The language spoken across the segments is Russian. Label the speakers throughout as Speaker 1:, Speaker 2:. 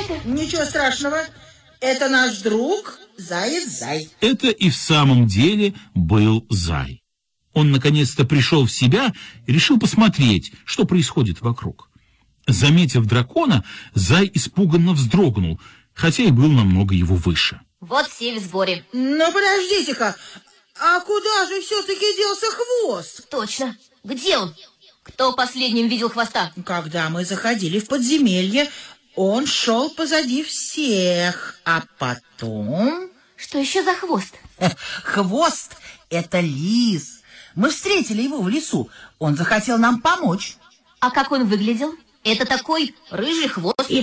Speaker 1: это?
Speaker 2: Ничего страшного. Это наш друг Заяц Зай.
Speaker 3: Это и в самом деле был Зай. Он наконец-то пришел в себя и решил посмотреть, что происходит вокруг. Заметив дракона, Зай испуганно вздрогнул, хотя и был намного его выше.
Speaker 1: Вот все в сборе.
Speaker 2: Но подождите-ка, а куда же все-таки делся хвост?
Speaker 1: Точно. Где он? Кто последним видел хвоста?
Speaker 2: Когда мы заходили в подземелье, он шел позади всех, а потом...
Speaker 1: Что еще за хвост?
Speaker 2: Хвост — это лис. Мы встретили его в лесу. Он захотел нам помочь.
Speaker 1: А как он выглядел? Это такой рыжий хвост.
Speaker 4: Я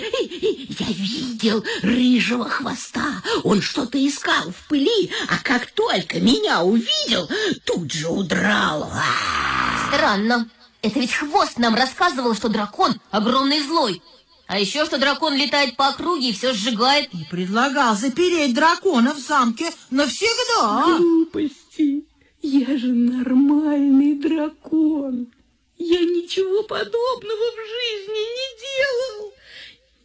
Speaker 4: видел рыжего хвоста. Он что-то искал в пыли, а как только меня увидел, тут же удрал.
Speaker 1: Странно. Это ведь хвост нам рассказывал, что дракон огромный злой. А еще, что дракон летает по округе и все сжигает.
Speaker 2: И предлагал запереть дракона в замке навсегда.
Speaker 4: Глупости. Я же нормальный дракон. Я ничего подобного в жизни не делал.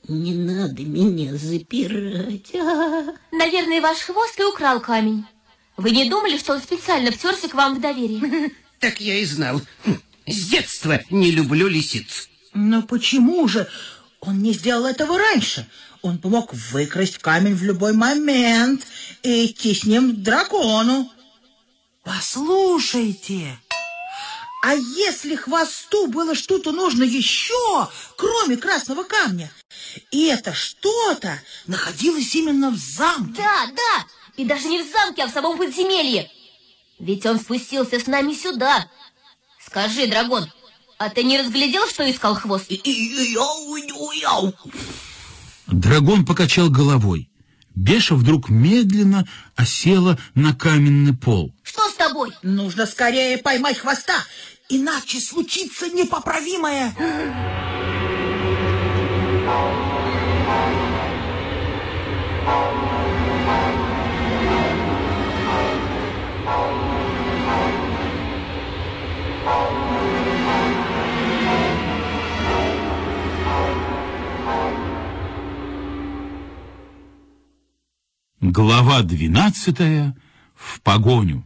Speaker 4: Не надо меня запирать. А?
Speaker 1: Наверное, ваш хвост и украл камень. Вы не думали, что он специально втерся к вам в доверие?
Speaker 5: Так я и знал. С детства не люблю лисиц.
Speaker 2: Но почему же он не сделал этого раньше? Он мог выкрасть камень в любой момент и идти с ним к дракону. Послушайте, а если хвосту было что-то нужно еще, кроме красного камня, и это что-то находилось именно в замке?
Speaker 1: Да, да, и даже не в замке, а в самом подземелье. Ведь он спустился с нами сюда. Скажи, Драгон, а ты не разглядел, что искал хвост?
Speaker 3: Драгон покачал головой. Беша вдруг медленно осела на каменный пол.
Speaker 1: Что с тобой?
Speaker 2: Нужно скорее поймать хвоста, иначе случится непоправимое.
Speaker 3: Глава двенадцатая. В погоню.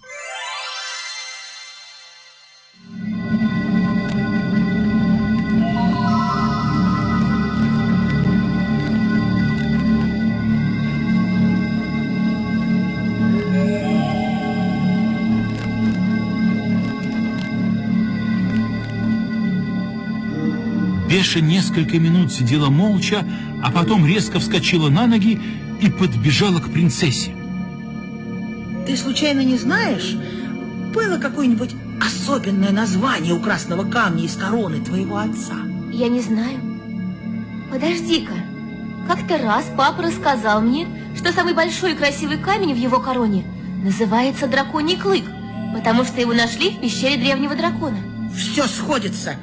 Speaker 3: Беша несколько минут сидела молча, а потом резко вскочила на ноги и подбежала к принцессе.
Speaker 2: Ты случайно не знаешь, было какое-нибудь особенное название у красного камня из короны твоего отца?
Speaker 1: Я не знаю. Подожди-ка. Как-то раз папа рассказал мне, что самый большой и красивый камень в его короне называется драконий клык, потому что его нашли в пещере древнего дракона.
Speaker 2: Все сходится.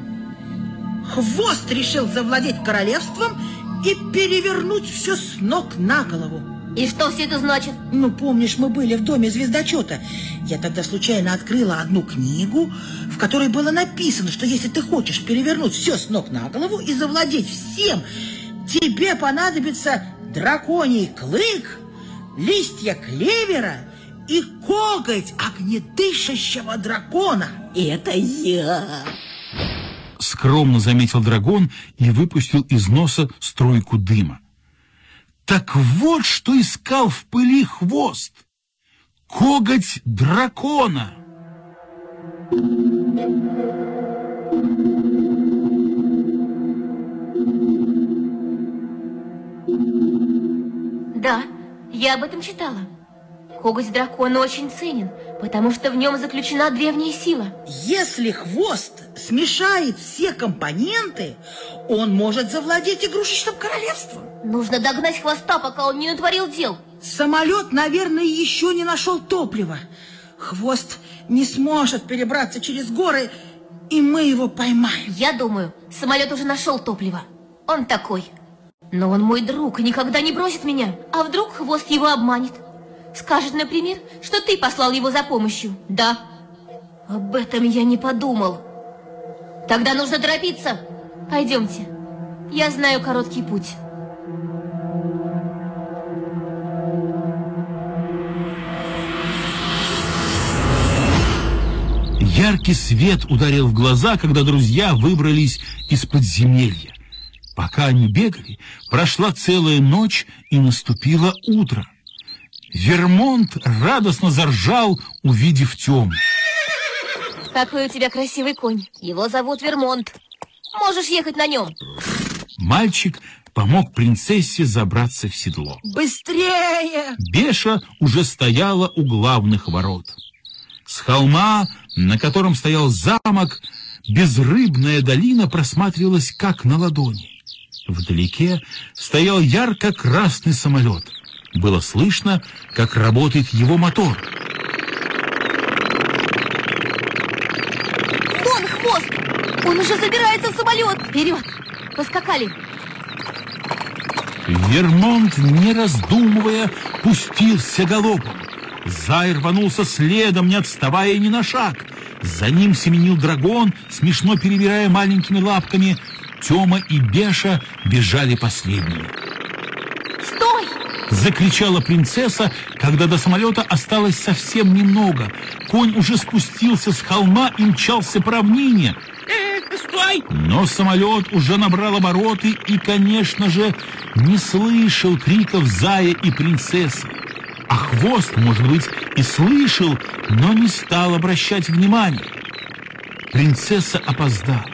Speaker 2: Хвост решил завладеть королевством и перевернуть все с ног на голову.
Speaker 1: И что все это значит?
Speaker 2: Ну, помнишь, мы были в доме звездочета. Я тогда случайно открыла одну книгу, в которой было написано, что если ты хочешь перевернуть все с ног на голову и завладеть всем, тебе понадобится драконий клык, листья клевера и коготь огнедышащего дракона.
Speaker 4: Это я.
Speaker 3: Скромно заметил дракон и выпустил из носа струйку дыма. Так вот, что искал в пыли хвост. Коготь дракона.
Speaker 1: Да, я об этом читала. Коготь дракона очень ценен, потому что в нем заключена древняя сила.
Speaker 2: Если хвост смешает все компоненты, он может завладеть игрушечным королевством.
Speaker 1: Нужно догнать хвоста, пока он не натворил дел.
Speaker 2: Самолет, наверное, еще не нашел топлива. Хвост не сможет перебраться через горы, и мы его поймаем.
Speaker 1: Я думаю, самолет уже нашел топливо. Он такой. Но он мой друг и никогда не бросит меня. А вдруг хвост его обманет? Скажет, например, что ты послал его за помощью. Да. Об этом я не подумал. Тогда нужно торопиться. Пойдемте. Я знаю короткий путь.
Speaker 3: Яркий свет ударил в глаза, когда друзья выбрались из подземелья. Пока они бегали, прошла целая ночь и наступило утро. Вермонт радостно заржал, увидев Тему.
Speaker 1: Какой у тебя красивый конь. Его зовут Вермонт. Можешь ехать на нем.
Speaker 3: Мальчик помог принцессе забраться в седло.
Speaker 2: Быстрее!
Speaker 3: Беша уже стояла у главных ворот. С холма, на котором стоял замок, безрыбная долина просматривалась как на ладони. Вдалеке стоял ярко-красный самолет. Было слышно, как работает его мотор.
Speaker 1: Вон хвост! Он уже забирается в самолет! Вперед! Поскакали!
Speaker 3: Вермонт, не раздумывая, пустился галопом. Зай рванулся следом, не отставая ни на шаг. За ним семенил дракон, смешно перебирая маленькими лапками. Тёма и Беша бежали последними. Закричала принцесса, когда до самолета осталось совсем немного. Конь уже спустился с холма и мчался по равнине.
Speaker 5: Стой!
Speaker 3: Но самолет уже набрал обороты и, конечно же, не слышал криков Зая и принцессы. А хвост, может быть, и слышал, но не стал обращать внимания. Принцесса опоздала.